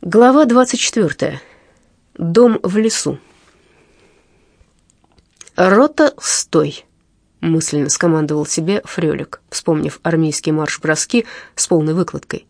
Глава 24. Дом в лесу. «Рота, стой!» — мысленно скомандовал себе Фрёлик, вспомнив армейские марш-броски с полной выкладкой.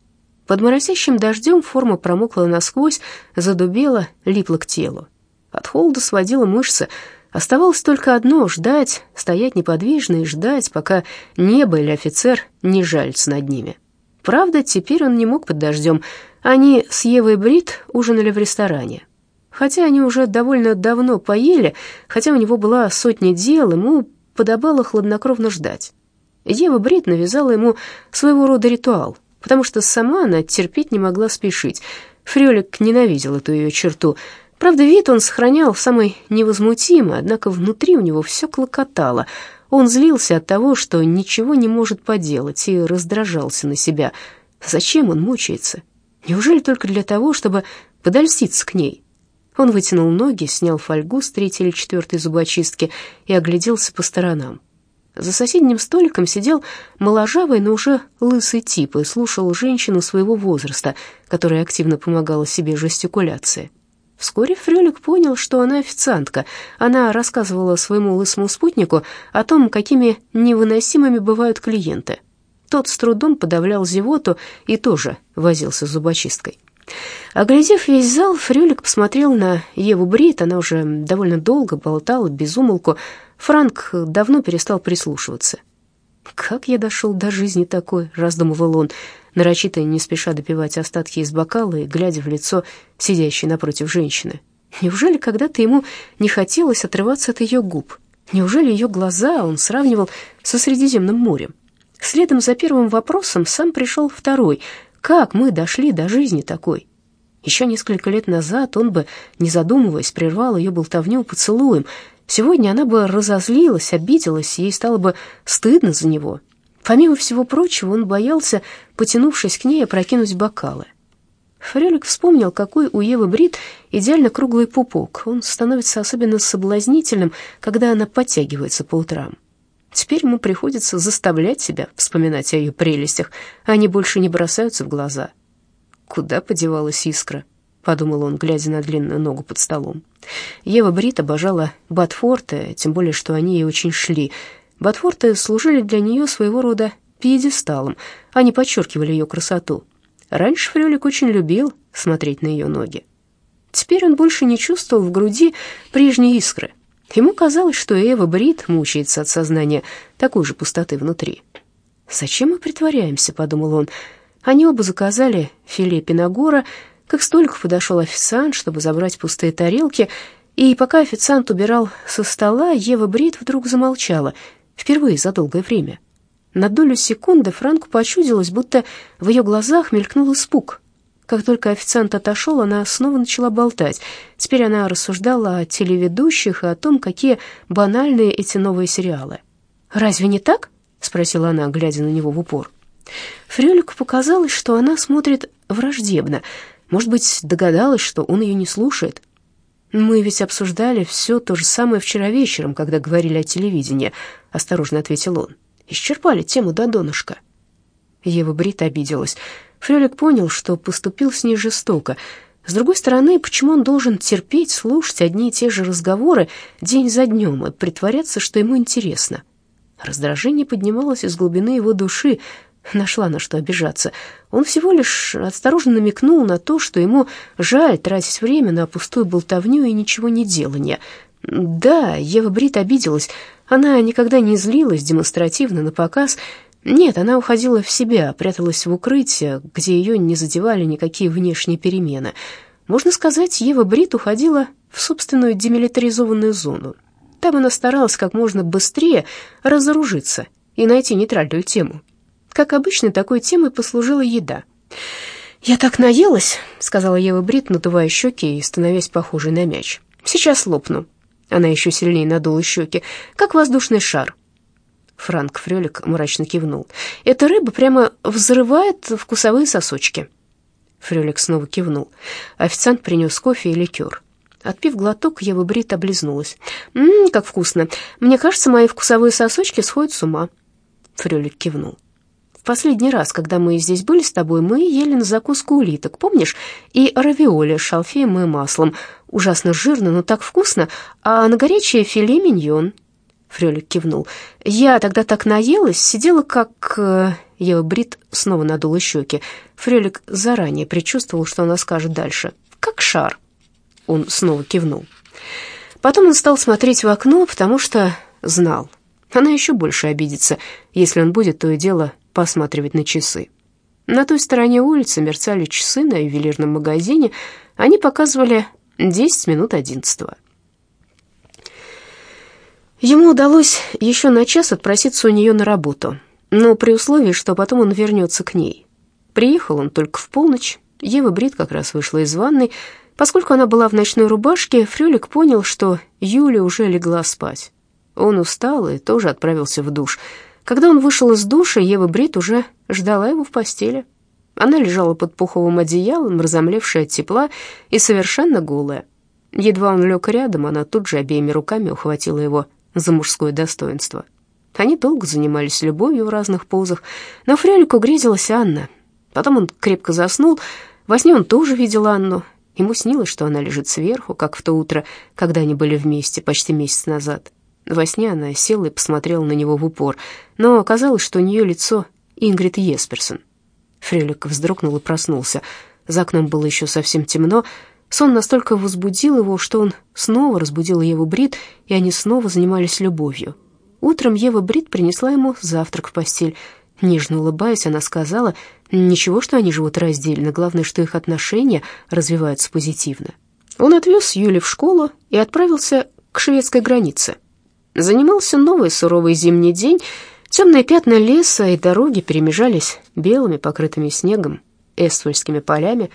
Под моросящим дождем форма промокла насквозь, задубела, липла к телу. От холода сводила мышцы. Оставалось только одно — ждать, стоять неподвижно и ждать, пока небо или офицер не жальцы над ними. Правда, теперь он не мог под дождем — они с Евой Брит ужинали в ресторане. Хотя они уже довольно давно поели, хотя у него была сотня дел, ему подобало хладнокровно ждать. Ева Брит навязала ему своего рода ритуал, потому что сама она терпеть не могла спешить. Фрёлик ненавидел эту ее черту. Правда, вид он сохранял самый невозмутимый, однако внутри у него все клокотало. Он злился от того, что ничего не может поделать, и раздражался на себя. Зачем он мучается? Неужели только для того, чтобы подольститься к ней? Он вытянул ноги, снял фольгу с третьей или четвертой зубочистки и огляделся по сторонам. За соседним столиком сидел моложавый, но уже лысый тип и слушал женщину своего возраста, которая активно помогала себе жестикуляции. Вскоре Фрёлик понял, что она официантка. Она рассказывала своему лысому спутнику о том, какими невыносимыми бывают клиенты. Тот с трудом подавлял зевоту и тоже возился зубочисткой. Оглядев весь зал, Фрюлик посмотрел на Еву Брит. Она уже довольно долго болтала без умолку. Франк давно перестал прислушиваться. «Как я дошел до жизни такой?» — раздумывал он, нарочито не спеша допивать остатки из бокала и глядя в лицо сидящей напротив женщины. Неужели когда-то ему не хотелось отрываться от ее губ? Неужели ее глаза он сравнивал со Средиземным морем? Следом за первым вопросом сам пришел второй. Как мы дошли до жизни такой? Еще несколько лет назад он бы, не задумываясь, прервал ее болтовню поцелуем. Сегодня она бы разозлилась, обиделась, ей стало бы стыдно за него. Помимо всего прочего, он боялся, потянувшись к ней, опрокинуть бокалы. Фрелик вспомнил, какой у Евы Брит идеально круглый пупок. Он становится особенно соблазнительным, когда она подтягивается по утрам. Теперь ему приходится заставлять себя вспоминать о ее прелестях, они больше не бросаются в глаза. Куда подевалась искра? подумал он, глядя на длинную ногу под столом. Ева Брит обожала ботфорты, тем более что они ей очень шли. Ботфорты служили для нее своего рода пьедесталом, они подчеркивали ее красоту. Раньше Фрёлик очень любил смотреть на ее ноги. Теперь он больше не чувствовал в груди прежней искры. Ему казалось, что Эва Брит мучается от сознания такой же пустоты внутри. «Зачем мы притворяемся?» — подумал он. Они оба заказали филе пинагора. Как столик подошел официант, чтобы забрать пустые тарелки, и пока официант убирал со стола, Ева Брит вдруг замолчала, впервые за долгое время. На долю секунды Франку почудилось, будто в ее глазах мелькнул испуг — как только официант отошел, она снова начала болтать. Теперь она рассуждала о телеведущих и о том, какие банальные эти новые сериалы. «Разве не так?» — спросила она, глядя на него в упор. Фрёлику показалось, что она смотрит враждебно. Может быть, догадалась, что он ее не слушает. «Мы ведь обсуждали все то же самое вчера вечером, когда говорили о телевидении», — осторожно ответил он. «Исчерпали тему до донышка». Ева Брит обиделась. Фрелик понял, что поступил с ней жестоко. С другой стороны, почему он должен терпеть, слушать одни и те же разговоры день за днем и притворяться, что ему интересно? Раздражение поднималось из глубины его души, нашла на что обижаться. Он всего лишь осторожно намекнул на то, что ему жаль тратить время на пустую болтовню и ничего не делание. Да, Ева Брит обиделась. Она никогда не злилась демонстративно на показ, нет, она уходила в себя, пряталась в укрытие, где ее не задевали никакие внешние перемены. Можно сказать, Ева Брит уходила в собственную демилитаризованную зону. Там она старалась как можно быстрее разоружиться и найти нейтральную тему. Как обычно, такой темой послужила еда. «Я так наелась», — сказала Ева Брит, надувая щеки и становясь похожей на мяч. «Сейчас лопну». Она еще сильнее надула щеки, как воздушный шар. Франк Фрёлик мрачно кивнул. «Эта рыба прямо взрывает вкусовые сосочки». Фрёлик снова кивнул. Официант принес кофе и ликер. Отпив глоток, Ева Брит облизнулась. «Ммм, как вкусно. Мне кажется, мои вкусовые сосочки сходят с ума». Фрёлик кивнул. В последний раз, когда мы здесь были с тобой, мы ели на закуску улиток, помнишь? И равиоли с шалфеем и маслом. Ужасно жирно, но так вкусно. А на горячее филе миньон». Фрёлик кивнул. «Я тогда так наелась, сидела как...» э, Ева Брит снова надула щеки. Фрёлик заранее предчувствовал, что она скажет дальше. «Как шар». Он снова кивнул. Потом он стал смотреть в окно, потому что знал. Она еще больше обидится, если он будет то и дело посматривать на часы. На той стороне улицы мерцали часы на ювелирном магазине. Они показывали 10 минут одиннадцатого. Ему удалось еще на час отпроситься у нее на работу, но при условии, что потом он вернется к ней. Приехал он только в полночь, Ева Брит как раз вышла из ванной. Поскольку она была в ночной рубашке, Фрюлик понял, что Юля уже легла спать. Он устал и тоже отправился в душ. Когда он вышел из душа, Ева Брит уже ждала его в постели. Она лежала под пуховым одеялом, разомлевшая от тепла и совершенно голая. Едва он лег рядом, она тут же обеими руками ухватила его за мужское достоинство. Они долго занимались любовью в разных позах, но Фрелику грезилась Анна. Потом он крепко заснул, во сне он тоже видел Анну. Ему снилось, что она лежит сверху, как в то утро, когда они были вместе, почти месяц назад. Во сне она села и посмотрела на него в упор, но оказалось, что у нее лицо Ингрид Есперсон. Фрелик вздрогнул и проснулся. За окном было еще совсем темно, Сон настолько возбудил его, что он снова разбудил Еву Брит, и они снова занимались любовью. Утром Ева Брит принесла ему завтрак в постель. Нежно улыбаясь, она сказала, ничего, что они живут раздельно, главное, что их отношения развиваются позитивно. Он отвез Юли в школу и отправился к шведской границе. Занимался новый суровый зимний день, темные пятна леса и дороги перемежались белыми, покрытыми снегом, эствольскими полями.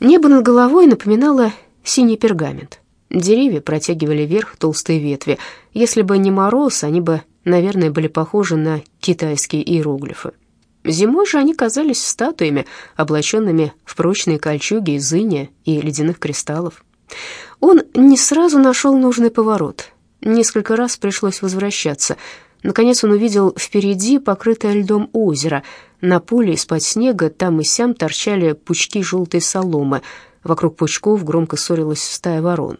Небо над головой напоминало синий пергамент. Деревья протягивали вверх толстые ветви. Если бы не мороз, они бы, наверное, были похожи на китайские иероглифы. Зимой же они казались статуями, облаченными в прочные кольчуги из иния и ледяных кристаллов. Он не сразу нашел нужный поворот. Несколько раз пришлось возвращаться — Наконец он увидел впереди покрытое льдом озеро. На поле из-под снега там и сям торчали пучки желтой соломы. Вокруг пучков громко ссорилась стая ворон.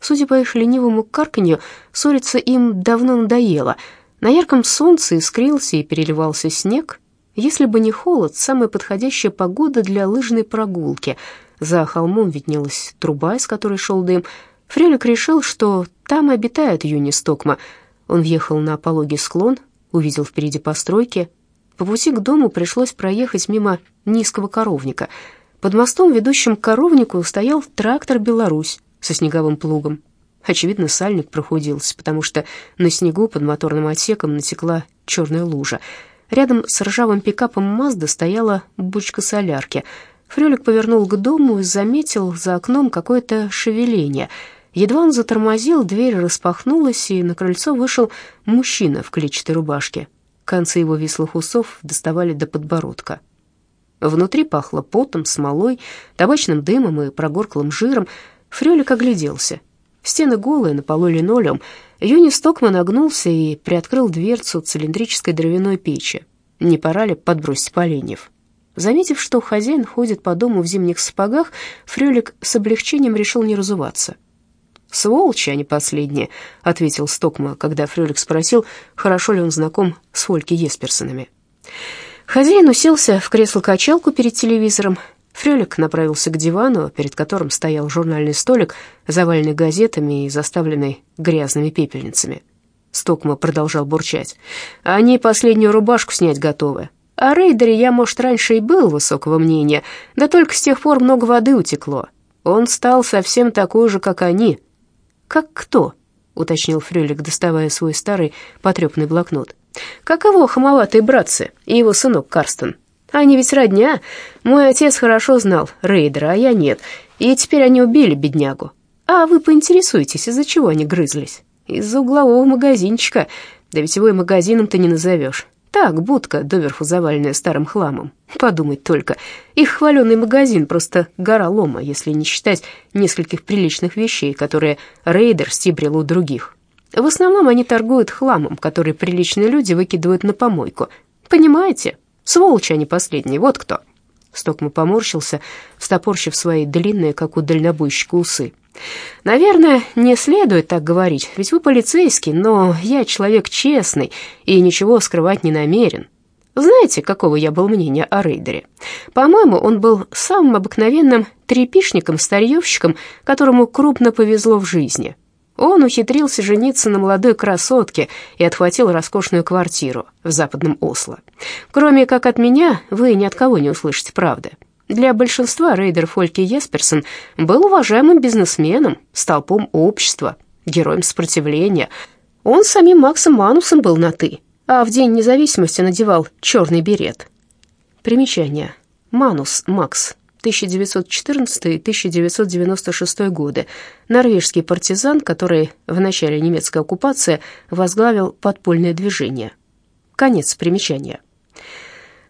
Судя по их ленивому карканью, ссориться им давно надоело. На ярком солнце искрился и переливался снег. Если бы не холод, самая подходящая погода для лыжной прогулки. За холмом виднелась труба, из которой шел дым. Фрелик решил, что там обитает Юни Стокма — он въехал на пологий склон, увидел впереди постройки. По пути к дому пришлось проехать мимо низкого коровника. Под мостом, ведущим к коровнику, стоял трактор «Беларусь» со снеговым плугом. Очевидно, сальник прохудился, потому что на снегу под моторным отсеком натекла черная лужа. Рядом с ржавым пикапом «Мазда» стояла бочка солярки. Фрелик повернул к дому и заметил за окном какое-то шевеление — Едва он затормозил, дверь распахнулась, и на крыльцо вышел мужчина в клетчатой рубашке. Концы его вислых усов доставали до подбородка. Внутри пахло потом, смолой, табачным дымом и прогорклым жиром. Фрёлик огляделся. Стены голые, на полу линолеум. Юни Стокман нагнулся и приоткрыл дверцу цилиндрической дровяной печи. Не пора ли подбросить поленьев? Заметив, что хозяин ходит по дому в зимних сапогах, Фрёлик с облегчением решил не разуваться. «Сволочи, не последние», — ответил Стокма, когда Фрёлик спросил, хорошо ли он знаком с Фольки Есперсонами. Хозяин уселся в кресло-качалку перед телевизором. Фрёлик направился к дивану, перед которым стоял журнальный столик, заваленный газетами и заставленный грязными пепельницами. Стокма продолжал бурчать. «Они последнюю рубашку снять готовы. О рейдере я, может, раньше и был высокого мнения, да только с тех пор много воды утекло. Он стал совсем такой же, как они, «Как кто?» — уточнил Фрюлик, доставая свой старый потрепанный блокнот. «Как его хамоватые братцы и его сынок Карстен. Они ведь родня. Мой отец хорошо знал рейдера, а я нет. И теперь они убили беднягу. А вы поинтересуетесь, из-за чего они грызлись? Из-за углового магазинчика. Да ведь его и магазином-то не назовешь. Так, будка, доверху заваленная старым хламом. Подумать только. Их хваленый магазин просто гора лома, если не считать нескольких приличных вещей, которые рейдер стибрил у других. В основном они торгуют хламом, который приличные люди выкидывают на помойку. Понимаете? Сволочи они последние, вот кто». Стокма поморщился, встопорщив свои длинные, как у дальнобойщика, усы. «Наверное, не следует так говорить, ведь вы полицейский, но я человек честный и ничего скрывать не намерен. Знаете, какого я был мнения о Рейдере? По-моему, он был самым обыкновенным трепишником-старьевщиком, которому крупно повезло в жизни. Он ухитрился жениться на молодой красотке и отхватил роскошную квартиру в западном Осло. Кроме как от меня, вы ни от кого не услышите правды. Для большинства рейдер Фольки Есперсон был уважаемым бизнесменом, столпом общества, героем сопротивления. Он самим Максом Манусом был на «ты», а в День независимости надевал черный берет. Примечание. Манус Макс 1914-1996 годы, норвежский партизан, который в начале немецкой оккупации возглавил подпольное движение. Конец примечания.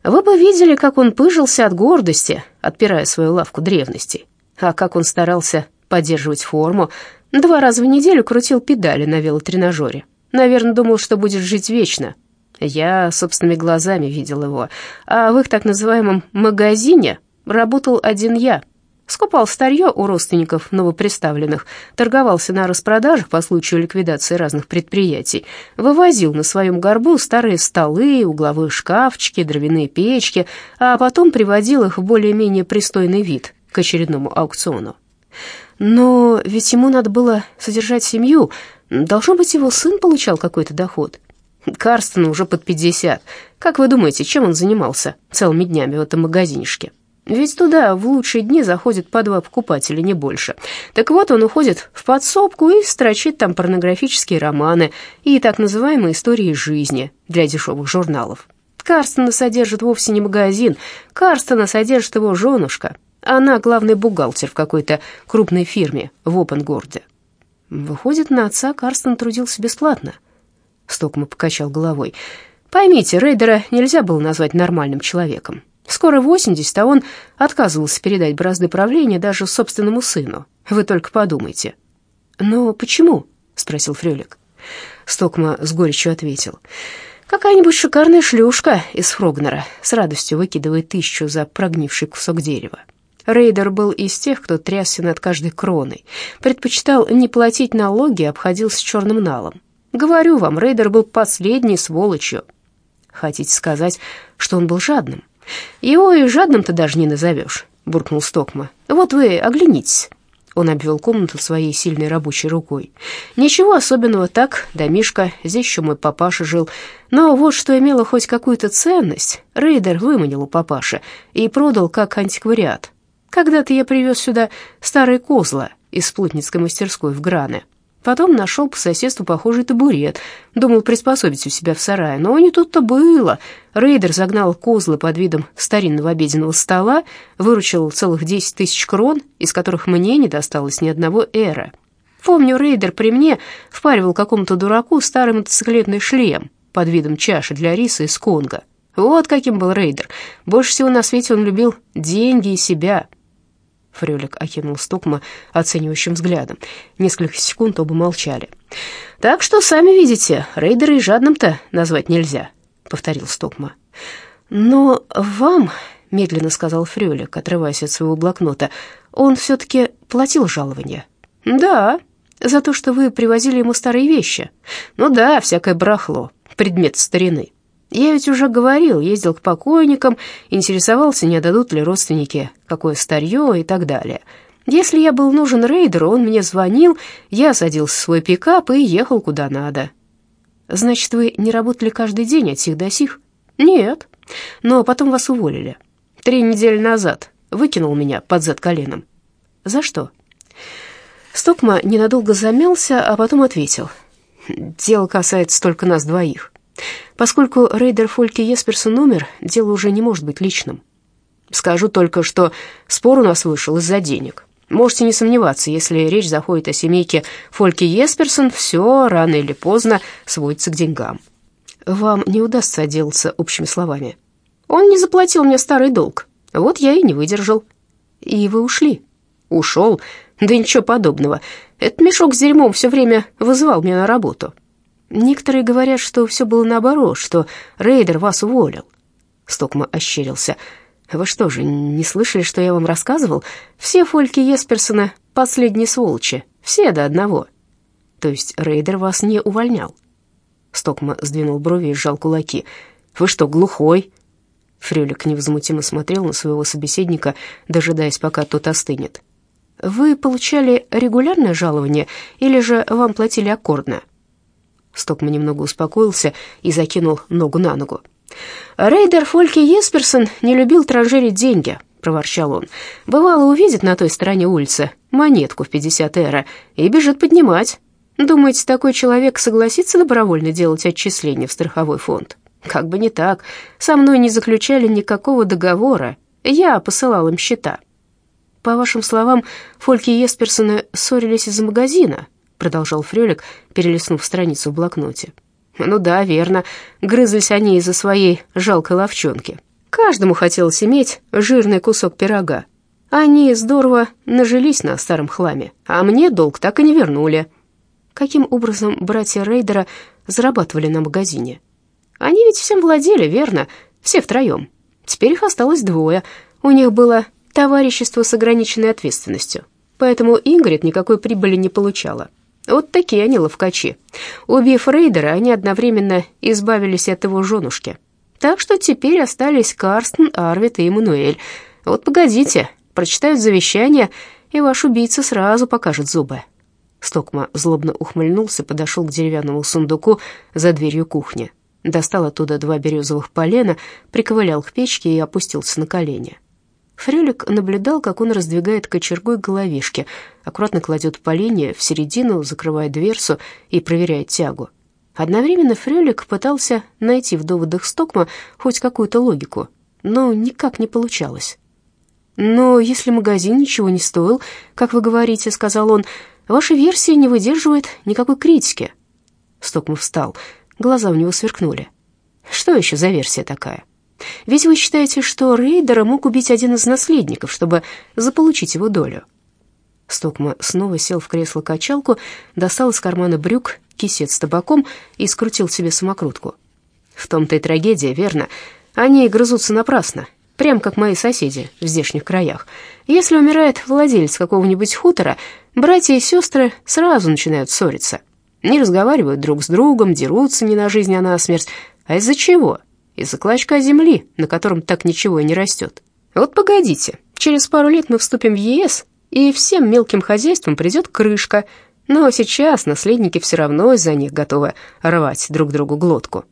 Вы бы видели, как он пыжился от гордости, отпирая свою лавку древностей, а как он старался поддерживать форму. Два раза в неделю крутил педали на велотренажере. Наверное, думал, что будет жить вечно. Я собственными глазами видел его. А в их так называемом «магазине» Работал один я. Скупал старье у родственников новоприставленных, торговался на распродажах по случаю ликвидации разных предприятий, вывозил на своем горбу старые столы, угловые шкафчики, дровяные печки, а потом приводил их в более-менее пристойный вид к очередному аукциону. Но ведь ему надо было содержать семью, должно быть, его сын получал какой-то доход. Карстону уже под пятьдесят. Как вы думаете, чем он занимался целыми днями в этом магазинчике? Ведь туда в лучшие дни заходят по два покупателя, не больше. Так вот, он уходит в подсобку и строчит там порнографические романы и так называемые истории жизни для дешевых журналов. Карстена содержит вовсе не магазин, Карстена содержит его женушка. Она главный бухгалтер в какой-то крупной фирме в Опенгорде. Выходит, на отца Карстен трудился бесплатно. Стокма покачал головой. Поймите, Рейдера нельзя было назвать нормальным человеком. Скоро 80, а он отказывался передать бразды правления даже собственному сыну. Вы только подумайте. «Но почему?» — спросил Фрёлик. Стокма с горечью ответил. «Какая-нибудь шикарная шлюшка из Фрогнера с радостью выкидывает тысячу за прогнивший кусок дерева. Рейдер был из тех, кто трясся над каждой кроной, предпочитал не платить налоги, обходился черным налом. Говорю вам, Рейдер был последней сволочью. Хотите сказать, что он был жадным? «Его и жадным-то даже не назовешь», — буркнул Стокма. «Вот вы оглянитесь». Он обвел комнату своей сильной рабочей рукой. «Ничего особенного, так, домишка, здесь еще мой папаша жил. Но вот что имело хоть какую-то ценность, Рейдер выманил у папаши и продал как антиквариат. Когда-то я привез сюда старые козлы из плотницкой мастерской в Гране. Потом нашел по соседству похожий табурет. Думал приспособить у себя в сарае, но не тут-то было. Рейдер загнал козлы под видом старинного обеденного стола, выручил целых десять тысяч крон, из которых мне не досталось ни одного эра. Помню, Рейдер при мне впаривал какому-то дураку старый мотоциклетный шлем под видом чаши для риса из Конго. Вот каким был Рейдер. Больше всего на свете он любил деньги и себя. Фрёлик окинул Стокма оценивающим взглядом. Несколько секунд оба молчали. «Так что, сами видите, Рейдера и жадным-то назвать нельзя», — повторил Стокма. «Но вам, — медленно сказал Фрёлик, отрываясь от своего блокнота, — он все-таки платил жалование». «Да, за то, что вы привозили ему старые вещи. Ну да, всякое барахло, предмет старины». Я ведь уже говорил, ездил к покойникам, интересовался, не отдадут ли родственники какое старье и так далее. Если я был нужен рейдеру, он мне звонил, я садился в свой пикап и ехал куда надо. Значит, вы не работали каждый день от сих до сих? Нет, но потом вас уволили. Три недели назад выкинул меня под зад коленом. За что? Стокма ненадолго замялся, а потом ответил. Дело касается только нас двоих. Поскольку рейдер Фольки Есперсон умер, дело уже не может быть личным. Скажу только, что спор у нас вышел из-за денег. Можете не сомневаться, если речь заходит о семейке Фольки Есперсон, все рано или поздно сводится к деньгам. Вам не удастся отделаться общими словами. Он не заплатил мне старый долг, вот я и не выдержал. И вы ушли? Ушел? Да ничего подобного. Этот мешок с дерьмом все время вызывал меня на работу. Некоторые говорят, что все было наоборот, что рейдер вас уволил. Стокма ощерился. «Вы что же, не слышали, что я вам рассказывал? Все фольки Есперсона — последние сволочи, все до одного». «То есть Рейдер вас не увольнял?» Стокма сдвинул брови и сжал кулаки. «Вы что, глухой?» Фрюлик невозмутимо смотрел на своего собеседника, дожидаясь, пока тот остынет. «Вы получали регулярное жалование или же вам платили аккордно?» Стокма немного успокоился и закинул ногу на ногу. «Рейдер Фольке Есперсон не любил транжирить деньги», — проворчал он. «Бывало, увидит на той стороне улицы монетку в 50 эра и бежит поднимать. Думаете, такой человек согласится добровольно делать отчисления в страховой фонд? Как бы не так. Со мной не заключали никакого договора. Я посылал им счета». «По вашим словам, Фольки и Есперсоны ссорились из-за магазина», продолжал Фрёлик, перелистнув страницу в блокноте. Ну да, верно. Грызлись они из-за своей жалкой ловчонки. Каждому хотелось иметь жирный кусок пирога. Они здорово нажились на старом хламе, а мне долг так и не вернули. Каким образом братья Рейдера зарабатывали на магазине? Они ведь всем владели, верно? Все втроем. Теперь их осталось двое. У них было товарищество с ограниченной ответственностью. Поэтому Ингрид никакой прибыли не получала. Вот такие они ловкачи. Убив рейдера, они одновременно избавились от его женушки. Так что теперь остались Карстен, Арвид и Эммануэль. Вот погодите, прочитают завещание, и ваш убийца сразу покажет зубы». Стокма злобно ухмыльнулся, подошел к деревянному сундуку за дверью кухни. Достал оттуда два березовых полена, приковылял к печке и опустился на колени. Фрелик наблюдал, как он раздвигает кочергой головешки, аккуратно кладет поленье в середину, закрывает дверцу и проверяет тягу. Одновременно Фрелик пытался найти в доводах Стокма хоть какую-то логику, но никак не получалось. «Но если магазин ничего не стоил, как вы говорите, — сказал он, — ваша версия не выдерживает никакой критики». Стокма встал, глаза у него сверкнули. «Что еще за версия такая?» Ведь вы считаете, что Рейдера мог убить один из наследников, чтобы заполучить его долю?» Стокма снова сел в кресло-качалку, достал из кармана брюк кисет с табаком и скрутил себе самокрутку. «В том-то и трагедия, верно. Они грызутся напрасно, прям как мои соседи в здешних краях. Если умирает владелец какого-нибудь хутора, братья и сестры сразу начинают ссориться. Не разговаривают друг с другом, дерутся не на жизнь, а на смерть. А из-за чего?» Из-за клочка земли, на котором так ничего и не растет. Вот погодите, через пару лет мы вступим в ЕС, и всем мелким хозяйствам придет крышка, но сейчас наследники все равно из-за них готовы рвать друг другу глотку.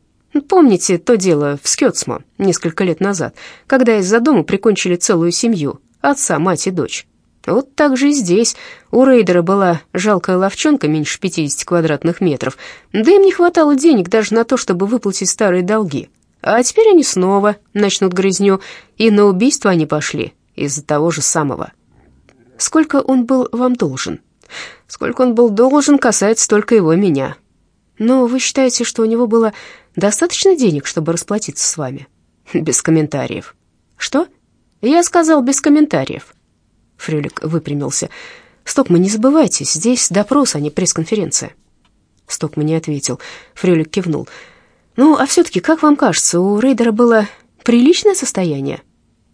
Помните то дело в Скетсмо несколько лет назад, когда из-за дома прикончили целую семью, отца, мать и дочь? Вот так же и здесь. У рейдера была жалкая ловчонка меньше 50 квадратных метров, да им не хватало денег даже на то, чтобы выплатить старые долги. А теперь они снова начнут грызню, и на убийство они пошли из-за того же самого. Сколько он был вам должен? Сколько он был должен, касается только его меня. Но вы считаете, что у него было достаточно денег, чтобы расплатиться с вами? Без комментариев. Что? Я сказал без комментариев. Фрюлик выпрямился. Стокман, не забывайте, здесь допрос, а не пресс-конференция. Стокман не ответил. Фрюлик кивнул. Ну, а все-таки, как вам кажется, у Рейдера было приличное состояние?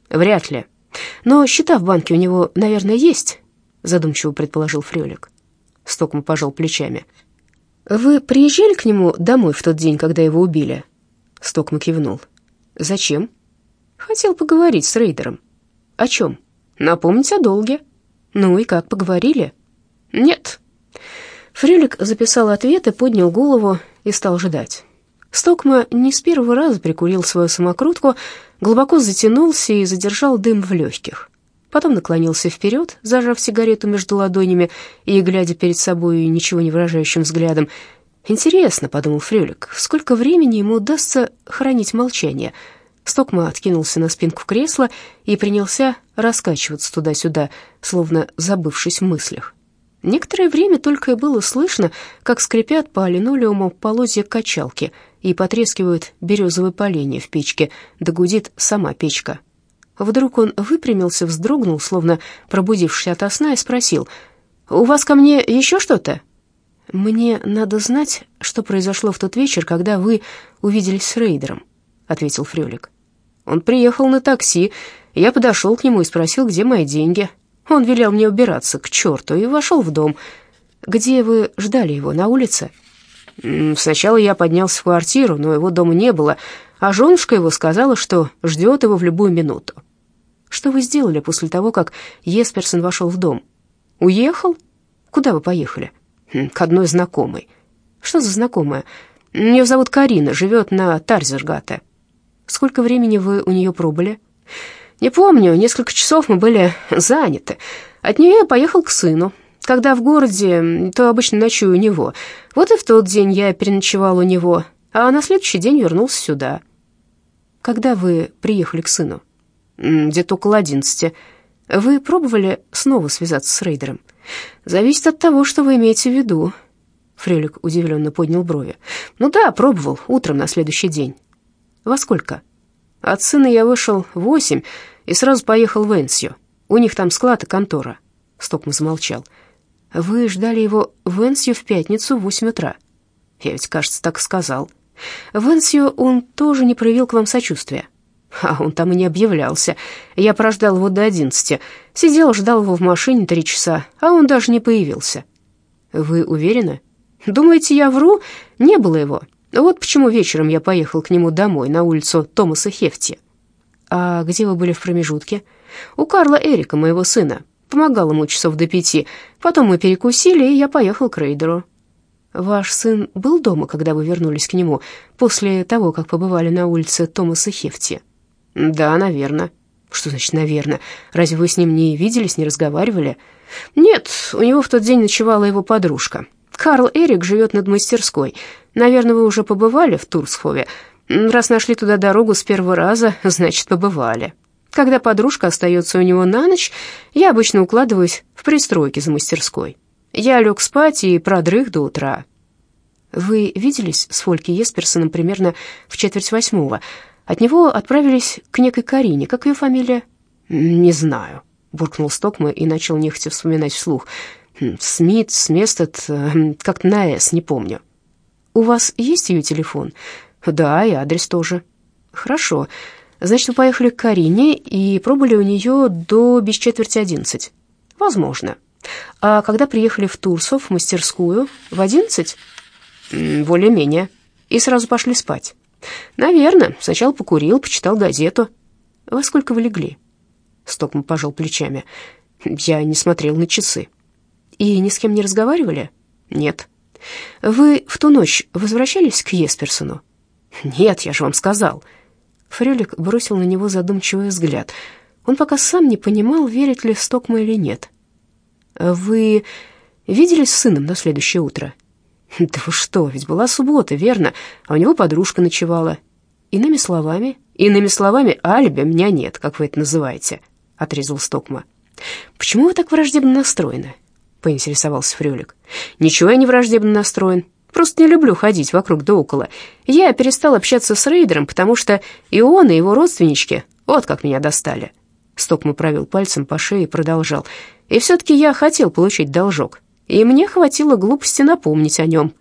Вряд ли. Но счета в банке у него, наверное, есть, задумчиво предположил Фрёлик. Стокма пожал плечами. Вы приезжали к нему домой в тот день, когда его убили? Стокма кивнул. Зачем? Хотел поговорить с Рейдером. О чем? Напомнить о долге. Ну и как, поговорили? Нет. Фрюлик записал ответ и поднял голову и стал ждать. Стокма не с первого раза прикурил свою самокрутку, глубоко затянулся и задержал дым в легких. Потом наклонился вперед, зажав сигарету между ладонями и глядя перед собой ничего не выражающим взглядом. «Интересно», — подумал Фрюлик, — «сколько времени ему удастся хранить молчание?» Стокма откинулся на спинку кресла и принялся раскачиваться туда-сюда, словно забывшись в мыслях. Некоторое время только и было слышно, как скрипят по линолеуму полозья качалки и потрескивают березовые поленья в печке, да гудит сама печка. Вдруг он выпрямился, вздрогнул, словно пробудившись ото сна, и спросил, «У вас ко мне еще что-то?» «Мне надо знать, что произошло в тот вечер, когда вы увиделись с Рейдером», — ответил Фрёлик. Он приехал на такси. Я подошел к нему и спросил, где мои деньги. Он велел мне убираться к черту и вошел в дом. Где вы ждали его, на улице? Сначала я поднялся в квартиру, но его дома не было, а женушка его сказала, что ждет его в любую минуту. Что вы сделали после того, как Есперсон вошел в дом? Уехал? Куда вы поехали? К одной знакомой. Что за знакомая? Ее зовут Карина, живет на Тарзергате. Сколько времени вы у нее пробыли? Не помню, несколько часов мы были заняты. От нее я поехал к сыну. Когда в городе, то обычно ночую у него. Вот и в тот день я переночевал у него, а на следующий день вернулся сюда. Когда вы приехали к сыну? Где-то около одиннадцати. Вы пробовали снова связаться с рейдером? Зависит от того, что вы имеете в виду. Фрелик удивленно поднял брови. Ну да, пробовал, утром на следующий день. Во сколько? От сына я вышел в восемь и сразу поехал в Энсию. У них там склад и контора. Стокман замолчал. Вы ждали его в Энсию в пятницу в восемь утра. Я ведь, кажется, так сказал. В Энсию он тоже не проявил к вам сочувствия. А он там и не объявлялся. Я прождал его до одиннадцати. Сидел, ждал его в машине три часа, а он даже не появился. Вы уверены? Думаете, я вру? Не было его. Вот почему вечером я поехал к нему домой, на улицу Томаса Хефти. А где вы были в промежутке? У Карла Эрика, моего сына. Помогал ему часов до пяти. Потом мы перекусили, и я поехал к Рейдеру. Ваш сын был дома, когда вы вернулись к нему, после того, как побывали на улице Томаса Хефти? Да, наверное. Что значит «наверное»? Разве вы с ним не виделись, не разговаривали? Нет, у него в тот день ночевала его подружка. Карл Эрик живет над мастерской. Наверное, вы уже побывали в Турсхове. Раз нашли туда дорогу с первого раза, значит, побывали. Когда подружка остается у него на ночь, я обычно укладываюсь в пристройке за мастерской. Я лег спать и продрых до утра. Вы виделись с Фольки Есперсоном примерно в четверть восьмого. От него отправились к некой Карине. Как ее фамилия? Не знаю, буркнул Стокма и начал нехотя вспоминать вслух. Смит, Сместед, э, как-то на «С», не помню. У вас есть ее телефон? Да, и адрес тоже. Хорошо. Значит, вы поехали к Карине и пробыли у нее до без четверти одиннадцать? Возможно. А когда приехали в Турсов, в мастерскую, в одиннадцать? Более-менее. И сразу пошли спать. Наверное. Сначала покурил, почитал газету. Во сколько вы легли? Стокман пожал плечами. Я не смотрел на часы. И ни с кем не разговаривали? Нет. Вы в ту ночь возвращались к Есперсону? Нет, я же вам сказал. Фрелик бросил на него задумчивый взгляд. Он пока сам не понимал, верит ли Стокма или нет. Вы виделись с сыном на следующее утро? Да вы что, ведь была суббота, верно? А у него подружка ночевала. Иными словами, иными словами, алиби меня нет, как вы это называете, отрезал Стокма. Почему вы так враждебно настроены? поинтересовался Фрюлик. «Ничего я не враждебно настроен. Просто не люблю ходить вокруг да около. Я перестал общаться с рейдером, потому что и он, и его родственнички вот как меня достали». Стокма провел пальцем по шее и продолжал. «И все-таки я хотел получить должок, и мне хватило глупости напомнить о нем».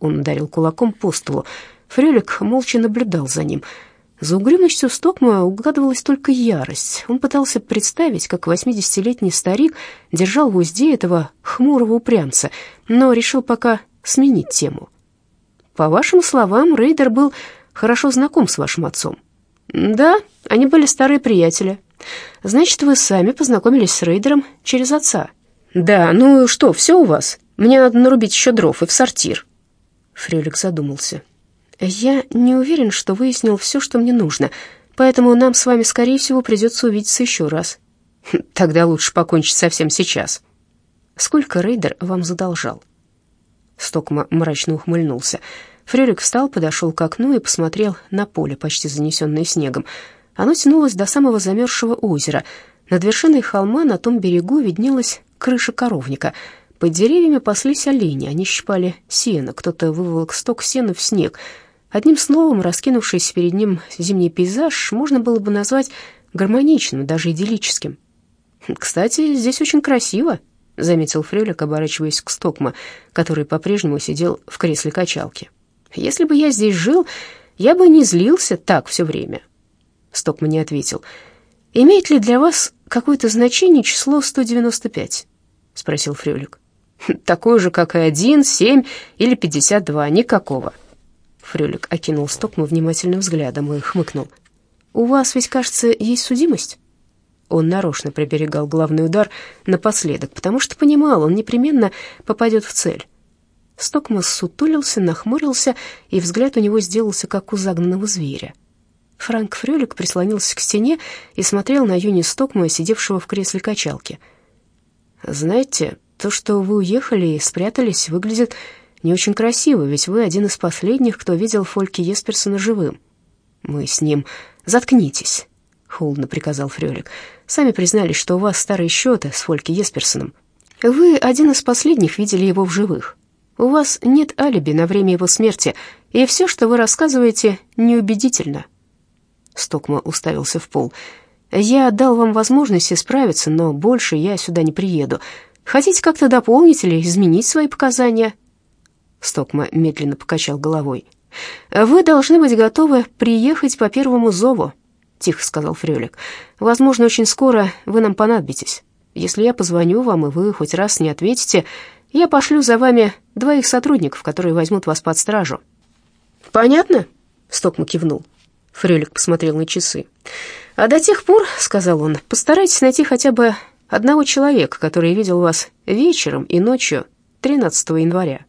Он ударил кулаком по столу. Фрюлик молча наблюдал за ним — за угрюмостью Стокма угадывалась только ярость. Он пытался представить, как восьмидесятилетний старик держал в узде этого хмурого упрямца, но решил пока сменить тему. «По вашим словам, Рейдер был хорошо знаком с вашим отцом». «Да, они были старые приятели. Значит, вы сами познакомились с Рейдером через отца?» «Да, ну что, все у вас? Мне надо нарубить еще дров и в сортир». Фрелик задумался. «Я не уверен, что выяснил все, что мне нужно, поэтому нам с вами, скорее всего, придется увидеться еще раз». «Тогда лучше покончить со всем сейчас». «Сколько Рейдер вам задолжал?» Стокма мрачно ухмыльнулся. Фрерик встал, подошел к окну и посмотрел на поле, почти занесенное снегом. Оно тянулось до самого замерзшего озера. Над вершиной холма на том берегу виднелась крыша коровника. Под деревьями паслись олени, они щипали сено, кто-то выволок сток сена в снег — Одним словом, раскинувшийся перед ним зимний пейзаж можно было бы назвать гармоничным, даже идиллическим. «Кстати, здесь очень красиво», — заметил Фрелик, оборачиваясь к Стокма, который по-прежнему сидел в кресле качалки. «Если бы я здесь жил, я бы не злился так все время». Стокма не ответил. «Имеет ли для вас какое-то значение число 195?» — спросил Фрюлик. «Такое же, как и один, семь или пятьдесят два, никакого». Фрюлик окинул Стокму внимательным взглядом и хмыкнул. «У вас ведь, кажется, есть судимость?» Он нарочно приберегал главный удар напоследок, потому что понимал, он непременно попадет в цель. Стокма сутулился, нахмурился, и взгляд у него сделался, как у загнанного зверя. Франк Фрёлик прислонился к стене и смотрел на Юни Стокма, сидевшего в кресле качалки. «Знаете, то, что вы уехали и спрятались, выглядит не очень красиво, ведь вы один из последних, кто видел Фольки Есперсона живым. Мы с ним... Заткнитесь!» — холодно приказал Фрёлик. «Сами признались, что у вас старые счеты с Фольки Есперсоном. Вы один из последних видели его в живых. У вас нет алиби на время его смерти, и все, что вы рассказываете, неубедительно». Стокма уставился в пол. «Я дал вам возможность исправиться, но больше я сюда не приеду. Хотите как-то дополнить или изменить свои показания?» Стокма медленно покачал головой. «Вы должны быть готовы приехать по первому зову», — тихо сказал Фрёлик. «Возможно, очень скоро вы нам понадобитесь. Если я позвоню вам, и вы хоть раз не ответите, я пошлю за вами двоих сотрудников, которые возьмут вас под стражу». «Понятно?» — Стокма кивнул. Фрелик посмотрел на часы. «А до тех пор, — сказал он, — постарайтесь найти хотя бы одного человека, который видел вас вечером и ночью 13 января.